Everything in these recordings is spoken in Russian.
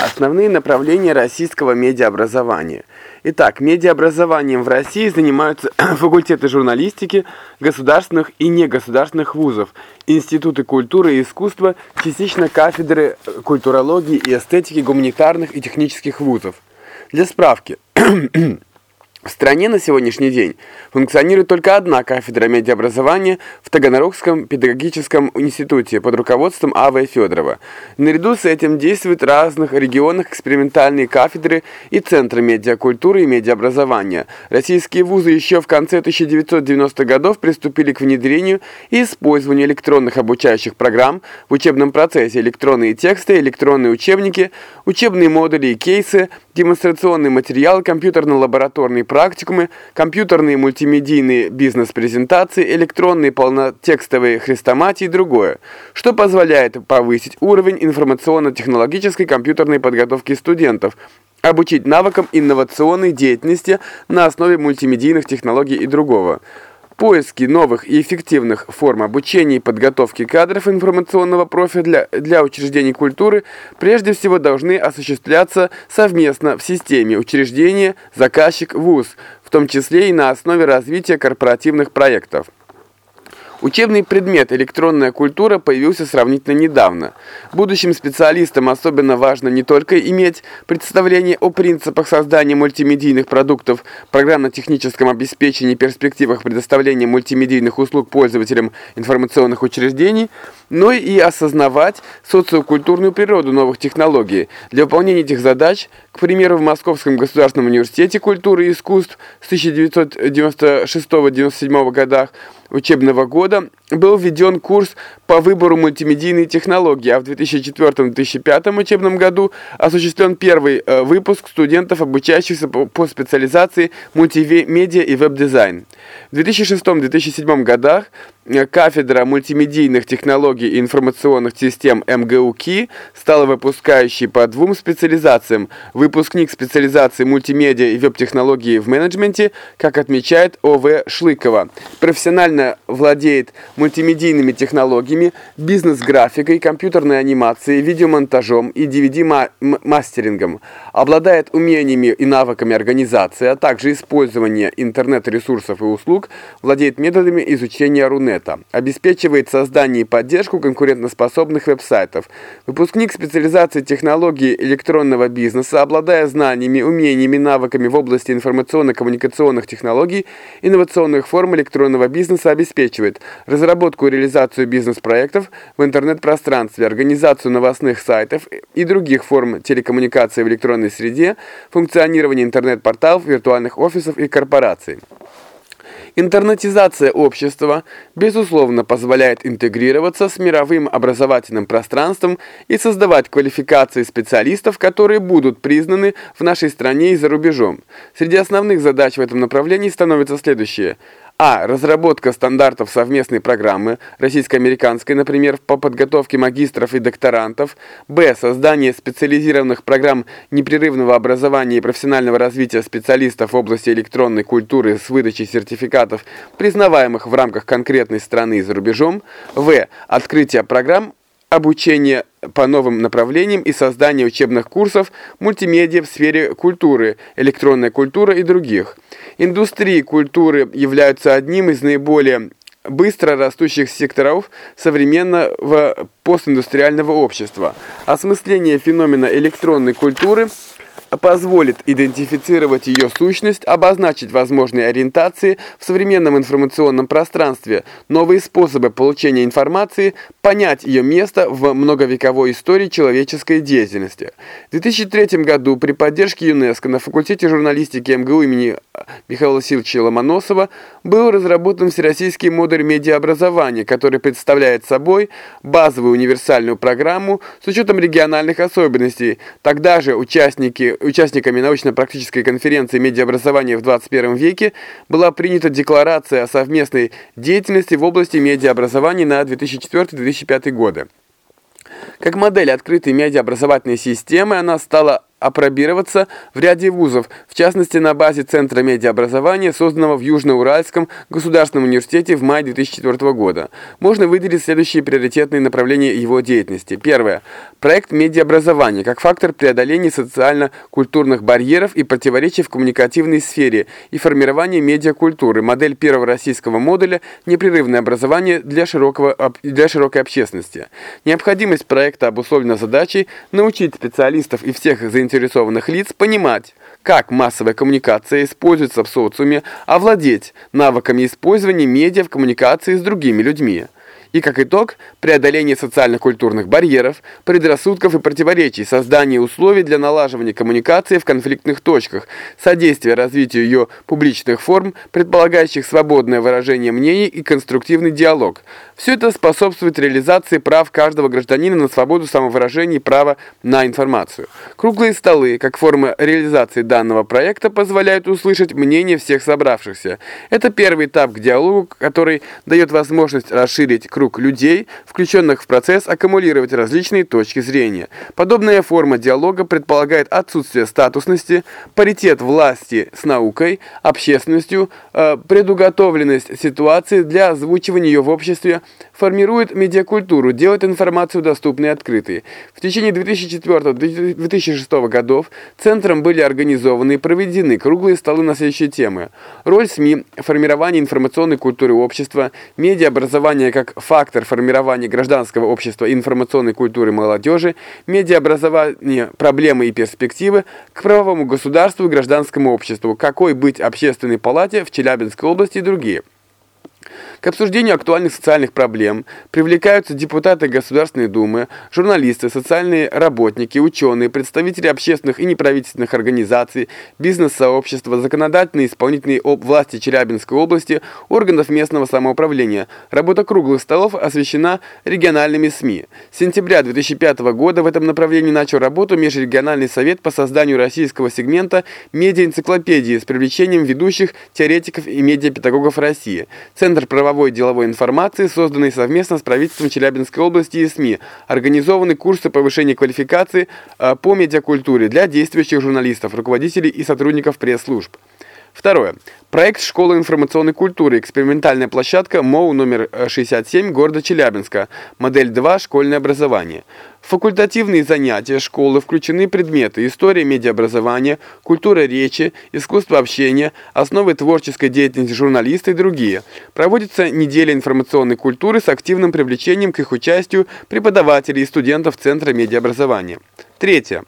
Основные направления российского медиаобразования. Итак, медиаобразованием в России занимаются факультеты журналистики государственных и негосударственных вузов, институты культуры и искусства, частично кафедры культурологии и эстетики гуманитарных и технических вузов. Для справки. В стране на сегодняшний день функционирует только одна кафедра медиаобразования в Таганрогском педагогическом институте под руководством А.В. Федорова. Наряду с этим действуют в разных регионах экспериментальные кафедры и центры медиакультуры и медиаобразования. Российские вузы еще в конце 1990-х годов приступили к внедрению и использованию электронных обучающих программ в учебном процессе, электронные тексты, электронные учебники, учебные модули и кейсы, демонстрационный материал, компьютерно-лабораторные практикумы, компьютерные мультимедийные бизнес-презентации, электронные полнотекстовые хрестоматии и другое, что позволяет повысить уровень информационно-технологической компьютерной подготовки студентов, обучить навыкам инновационной деятельности на основе мультимедийных технологий и другого. Поиски новых и эффективных форм обучения и подготовки кадров информационного профиля для, для учреждений культуры прежде всего должны осуществляться совместно в системе учреждения, заказчик, вуз, в том числе и на основе развития корпоративных проектов. Учебный предмет «Электронная культура» появился сравнительно недавно. Будущим специалистам особенно важно не только иметь представление о принципах создания мультимедийных продуктов, программно-техническом обеспечении перспективах предоставления мультимедийных услуг пользователям информационных учреждений, но и осознавать социокультурную природу новых технологий. Для выполнения этих задач, к примеру, в Московском государственном университете культуры и искусств с 1996-1997 годах учебного года был введен курс по выбору мультимедийной технологии, а в 2004-2005 учебном году осуществлен первый э, выпуск студентов, обучающихся по, специализации мультимедиа и веб-дизайн. В 2006-2007 годах э, кафедра мультимедийных технологий и информационных систем МГУ КИ стала выпускающей по двум специализациям. Выпускник специализации мультимедиа и веб-технологии в менеджменте, как отмечает О.В. Шлыкова. Владеет мультимедийными технологиями, бизнес-графикой, компьютерной анимацией, видеомонтажом и DVD-мастерингом. Обладает умениями и навыками организации, а также использования интернет-ресурсов и услуг, владеет методами изучения Рунета. Обеспечивает создание и поддержку конкурентоспособных веб-сайтов. Выпускник специализации технологии электронного бизнеса, обладая знаниями, умениями, навыками в области информационно-коммуникационных технологий, инновационных форм электронного бизнеса обеспечивает разработку разработку и реализацию бизнес-проектов в интернет-пространстве, организацию новостных сайтов и других форм телекоммуникации в электронной среде, функционирование интернет-порталов, виртуальных офисов и корпораций. Интернетизация общества, безусловно, позволяет интегрироваться с мировым образовательным пространством и создавать квалификации специалистов, которые будут признаны в нашей стране и за рубежом. Среди основных задач в этом направлении становятся следующие – а. Разработка стандартов совместной программы, российско-американской, например, по подготовке магистров и докторантов. Б. Создание специализированных программ непрерывного образования и профессионального развития специалистов в области электронной культуры с выдачей сертификатов, признаваемых в рамках конкретной страны и за рубежом. В. Открытие программ обучение по новым направлениям и создание учебных курсов мультимедиа в сфере культуры, электронная культура и других. Индустрии культуры являются одним из наиболее быстро растущих секторов современного постиндустриального общества. Осмысление феномена электронной культуры – позволит идентифицировать ее сущность, обозначить возможные ориентации в современном информационном пространстве, новые способы получения информации, понять ее место в многовековой истории человеческой деятельности. В 2003 году при поддержке ЮНЕСКО на факультете журналистики МГУ имени Михаила Васильевича Ломоносова был разработан всероссийский модуль медиаобразования, который представляет собой базовую универсальную программу с учетом региональных особенностей. Тогда же участники участниками научно-практической конференции «Медиаобразование в 21 веке» была принята декларация о совместной деятельности в области медиаобразования на 2004-2005 годы. Как модель открытой медиаобразовательной системы она стала опробироваться в ряде вузов, в частности на базе Центра медиаобразования, созданного в Южноуральском государственном университете в мае 2004 года. Можно выделить следующие приоритетные направления его деятельности. Первое. Проект медиаобразования как фактор преодоления социально-культурных барьеров и противоречий в коммуникативной сфере и формирования медиакультуры. Модель первого российского модуля «Непрерывное образование для, широкого, для широкой общественности». Необходимость проекта обусловлена задачей научить специалистов и всех заинтересованных лиц понимать, как массовая коммуникация используется в социуме, овладеть навыками использования медиа в коммуникации с другими людьми и, как итог, преодоление социально-культурных барьеров, предрассудков и противоречий, создание условий для налаживания коммуникации в конфликтных точках, содействие развитию ее публичных форм, предполагающих свободное выражение мнений и конструктивный диалог. Все это способствует реализации прав каждого гражданина на свободу самовыражения и права на информацию. Круглые столы, как форма реализации данного проекта, позволяют услышать мнение всех собравшихся. Это первый этап к диалогу, который дает возможность расширить круг круг людей, включенных в процесс, аккумулировать различные точки зрения. Подобная форма диалога предполагает отсутствие статусности, паритет власти с наукой, общественностью, э, предуготовленность ситуации для озвучивания ее в обществе, формирует медиакультуру, делает информацию доступной и открытой. В течение 2004-2006 годов центром были организованы и проведены круглые столы на следующие темы. Роль СМИ, формирование информационной культуры общества, медиаобразование как фактор формирования гражданского общества и информационной культуры молодежи, медиаобразование, проблемы и перспективы к правовому государству и гражданскому обществу, какой быть общественной палате в Челябинской области и другие. К обсуждению актуальных социальных проблем привлекаются депутаты Государственной Думы, журналисты, социальные работники, ученые, представители общественных и неправительственных организаций, бизнес-сообщества, законодательные и исполнительные власти Челябинской области, органов местного самоуправления. Работа круглых столов освещена региональными СМИ. С сентября 2005 года в этом направлении начал работу Межрегиональный совет по созданию российского сегмента медиаэнциклопедии с привлечением ведущих теоретиков и медиапедагогов России. Центр правовой правовой и деловой информации, созданной совместно с правительством Челябинской области и СМИ. Организованы курсы повышения квалификации э, по медиакультуре для действующих журналистов, руководителей и сотрудников пресс-служб. Второе. Проект «Школа информационной культуры. Экспериментальная площадка МОУ номер 67 города Челябинска. Модель 2. Школьное образование». Факультативные занятия школы включены предметы история медиаобразования, культура речи, искусство общения, основы творческой деятельности журналиста и другие. Проводится неделя информационной культуры с активным привлечением к их участию преподавателей и студентов Центра медиаобразования. Третье.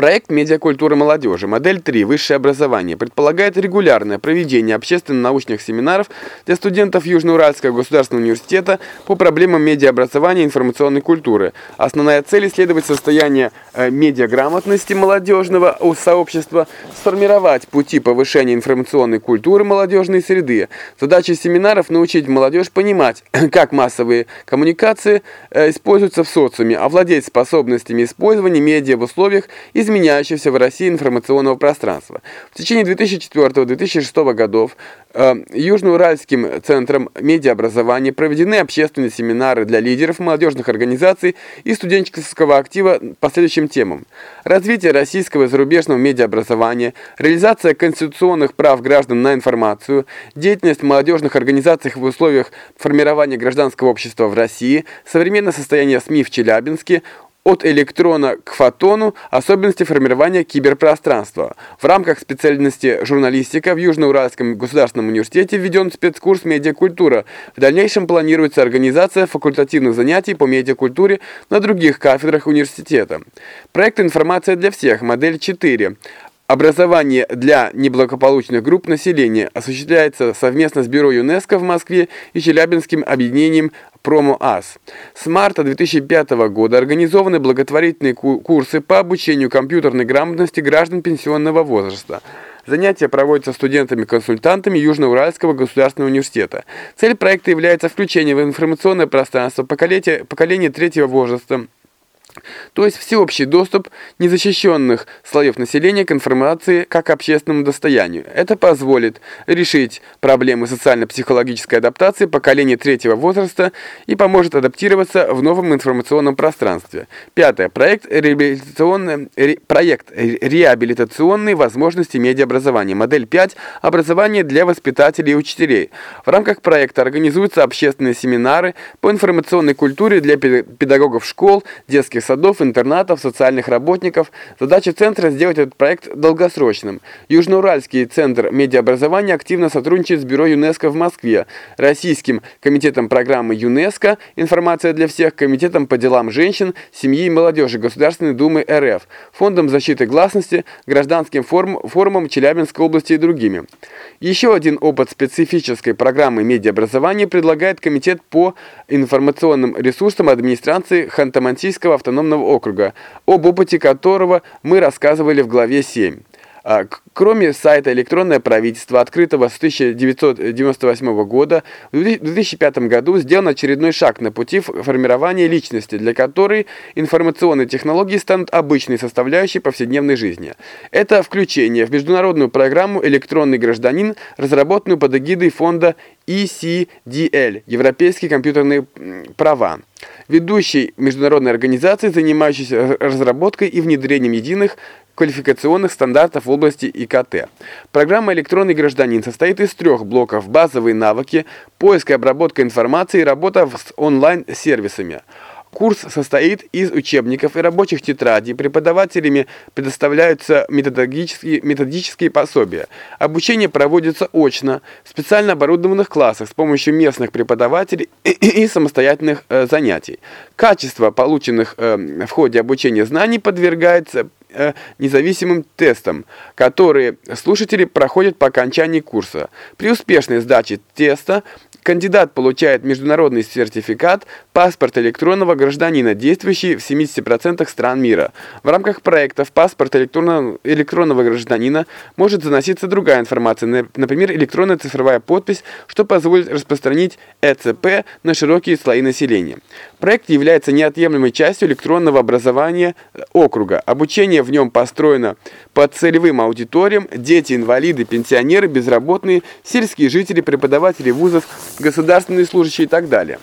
Проект «Медиакультура молодежи. Модель 3. Высшее образование» предполагает регулярное проведение общественно-научных семинаров для студентов Южноуральского государственного университета по проблемам медиаобразования и информационной культуры. Основная цель – исследовать состояние э, медиаграмотности молодежного сообщества, сформировать пути повышения информационной культуры молодежной среды. Задача семинаров – научить молодежь понимать, как массовые коммуникации э, используются в социуме, овладеть способностями использования медиа в условиях из изменяющегося в России информационного пространства. В течение 2004-2006 годов э, Южноуральским центром медиаобразования проведены общественные семинары для лидеров молодежных организаций и студенческого актива по следующим темам. Развитие российского и зарубежного медиаобразования, реализация конституционных прав граждан на информацию, деятельность молодежных организаций в условиях формирования гражданского общества в России, современное состояние СМИ в Челябинске, от электрона к фотону особенности формирования киберпространства. В рамках специальности журналистика в Южноуральском государственном университете введен спецкурс «Медиакультура». В дальнейшем планируется организация факультативных занятий по медиакультуре на других кафедрах университета. Проект «Информация для всех», модель 4. Образование для неблагополучных групп населения осуществляется совместно с Бюро ЮНЕСКО в Москве и Челябинским объединением Промо-АС. С марта 2005 года организованы благотворительные курсы по обучению компьютерной грамотности граждан пенсионного возраста. Занятия проводятся студентами-консультантами Южноуральского государственного университета. Цель проекта является включение в информационное пространство поколения, поколения третьего возраста то есть всеобщий доступ незащищенных слоев населения к информации как общественному достоянию. Это позволит решить проблемы социально-психологической адаптации поколения третьего возраста и поможет адаптироваться в новом информационном пространстве. Пятое. Проект реабилитационный, ре, проект реабилитационные возможности медиаобразования. Модель 5. Образование для воспитателей и учителей. В рамках проекта организуются общественные семинары по информационной культуре для педагогов школ, детских детских садов, интернатов, социальных работников. Задача центра сделать этот проект долгосрочным. Южноуральский центр медиаобразования активно сотрудничает с Бюро ЮНЕСКО в Москве, Российским комитетом программы ЮНЕСКО «Информация для всех», Комитетом по делам женщин, семьи и молодежи Государственной Думы РФ, Фондом защиты гласности, Гражданским форум, форумом Челябинской области и другими. Еще один опыт специфической программы медиаобразования предлагает Комитет по информационным ресурсам администрации Ханты-Мансийского автономного округа, об опыте которого мы рассказывали в главе 7. А, кроме сайта «Электронное правительство», открытого с 1998 года, в 2005 году сделан очередной шаг на пути формирования личности, для которой информационные технологии станут обычной составляющей повседневной жизни. Это включение в международную программу «Электронный гражданин», разработанную под эгидой фонда ECDL – Европейские компьютерные права ведущей международной организации, занимающейся разработкой и внедрением единых квалификационных стандартов в области ИКТ. Программа «Электронный гражданин» состоит из трех блоков – базовые навыки, поиск и обработка информации и работа с онлайн-сервисами – Курс состоит из учебников и рабочих тетрадей, преподавателями предоставляются методические, методические пособия. Обучение проводится очно, в специально оборудованных классах с помощью местных преподавателей и самостоятельных э, занятий. Качество полученных э, в ходе обучения знаний подвергается э, независимым тестам, которые слушатели проходят по окончании курса. При успешной сдаче теста Кандидат получает международный сертификат «Паспорт электронного гражданина», действующий в 70% стран мира. В рамках проектов «Паспорт электронного, электронного гражданина» может заноситься другая информация, например, электронная цифровая подпись, что позволит распространить ЭЦП на широкие слои населения. Проект является неотъемлемой частью электронного образования округа. Обучение в нем построено по целевым аудиториям – дети, инвалиды, пенсионеры, безработные, сельские жители, преподаватели вузов, государственные служащие и так далее.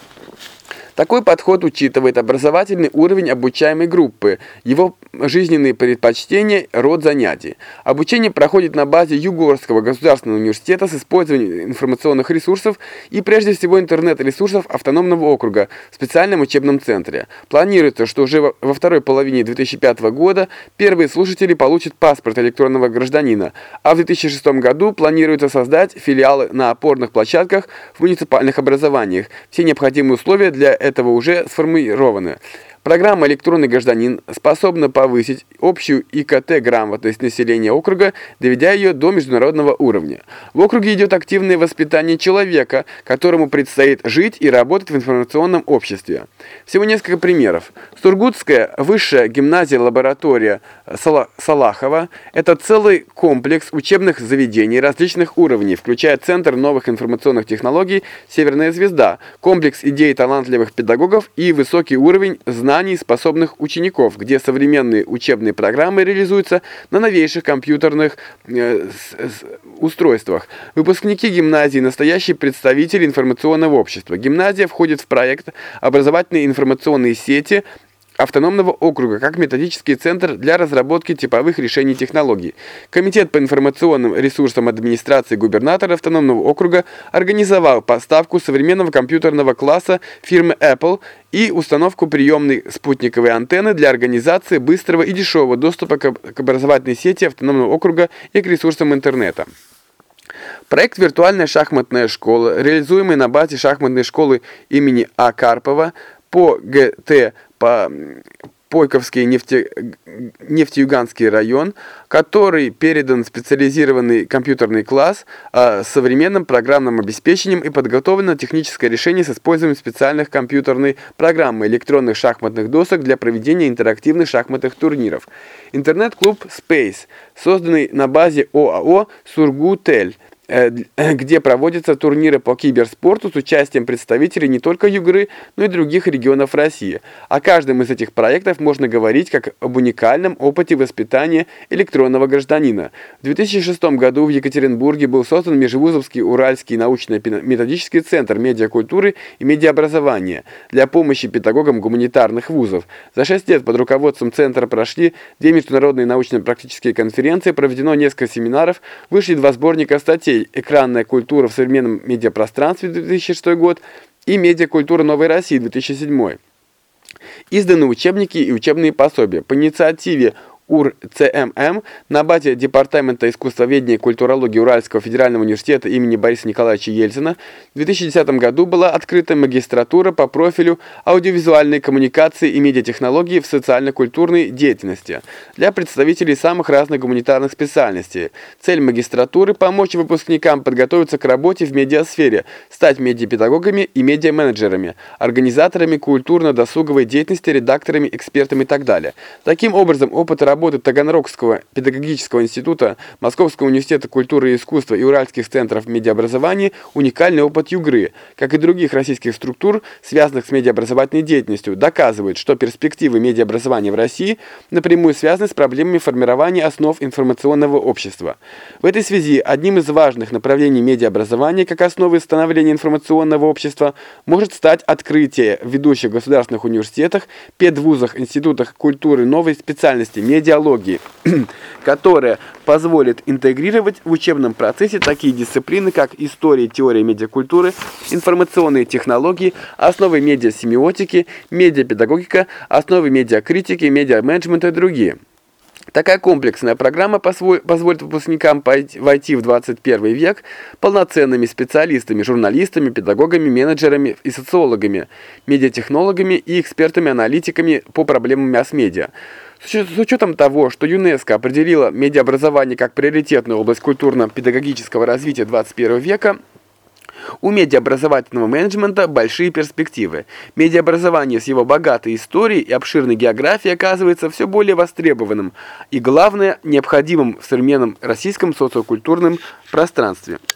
Такой подход учитывает образовательный уровень обучаемой группы, его жизненные предпочтения, род занятий. Обучение проходит на базе Югорского государственного университета с использованием информационных ресурсов и прежде всего интернет-ресурсов автономного округа в специальном учебном центре. Планируется, что уже во второй половине 2005 года первые слушатели получат паспорт электронного гражданина, а в 2006 году планируется создать филиалы на опорных площадках в муниципальных образованиях. Все необходимые условия для уже сформированы. Программа «Электронный гражданин» способна повысить общую ИКТ-грамотность населения округа, доведя ее до международного уровня. В округе идет активное воспитание человека, которому предстоит жить и работать в информационном обществе. Всего несколько примеров. Сургутская высшая гимназия-лаборатория Салахова – это целый комплекс учебных заведений различных уровней, включая Центр новых информационных технологий «Северная звезда», комплекс идей талантливых педагогов и высокий уровень знаний знаний способных учеников, где современные учебные программы реализуются на новейших компьютерных э, устройствах. Выпускники гимназии – настоящие представители информационного общества. Гимназия входит в проект «Образовательные информационные сети», автономного округа как методический центр для разработки типовых решений технологий. Комитет по информационным ресурсам администрации губернатора автономного округа организовал поставку современного компьютерного класса фирмы Apple и установку приемной спутниковой антенны для организации быстрого и дешевого доступа к образовательной сети автономного округа и к ресурсам интернета. Проект «Виртуальная шахматная школа», реализуемый на базе шахматной школы имени А. Карпова по ГТ по Пойковский нефте, нефтеюганский район, который передан специализированный компьютерный класс а, с современным программным обеспечением и подготовлено техническое решение с использованием специальных компьютерной программы электронных шахматных досок для проведения интерактивных шахматных турниров. Интернет-клуб Space, созданный на базе ОАО «Сургутель», э, где проводятся турниры по киберспорту с участием представителей не только Югры, но и других регионов России. О каждом из этих проектов можно говорить как об уникальном опыте воспитания электронного гражданина. В 2006 году в Екатеринбурге был создан Межвузовский Уральский научно-методический центр медиакультуры и медиаобразования для помощи педагогам гуманитарных вузов. За шесть лет под руководством центра прошли две международные научно-практические конференции, проведено несколько семинаров, вышли два сборника статей «Экранная культура в современном медиапространстве» 2006 год и «Медиакультура Новой России» 2007. Изданы учебники и учебные пособия. По инициативе УР-ЦММ на базе Департамента искусствоведения и культурологии Уральского федерального университета имени Бориса Николаевича Ельцина в 2010 году была открыта магистратура по профилю аудиовизуальной коммуникации и медиатехнологии в социально-культурной деятельности для представителей самых разных гуманитарных специальностей. Цель магистратуры – помочь выпускникам подготовиться к работе в медиасфере, стать медиапедагогами и медиаменеджерами, организаторами культурно-досуговой деятельности, редакторами, экспертами и так далее. Таким образом, опыт работы работы Таганрогского педагогического института, Московского университета культуры и искусства и Уральских центров медиаобразования уникальный опыт ЮГРы, как и других российских структур, связанных с медиаобразовательной деятельностью, доказывает, что перспективы медиаобразования в России напрямую связаны с проблемами формирования основ информационного общества. В этой связи одним из важных направлений медиаобразования как основы становления информационного общества может стать открытие в ведущих государственных университетах, педвузах, институтах культуры новой специальности медиа идеологии, которая позволит интегрировать в учебном процессе такие дисциплины, как история теория медиакультуры, информационные технологии, основы медиасемиотики, медиапедагогика, основы медиакритики, медиаменеджмента и другие. Такая комплексная программа позволит выпускникам войти в 21 век полноценными специалистами, журналистами, педагогами, менеджерами и социологами, медиатехнологами и экспертами-аналитиками по проблемам масс-медиа. С учетом того, что ЮНЕСКО определила медиаобразование как приоритетную область культурно-педагогического развития 21 века, у медиаобразовательного менеджмента большие перспективы. Медиаобразование с его богатой историей и обширной географией оказывается все более востребованным и, главное, необходимым в современном российском социокультурном пространстве.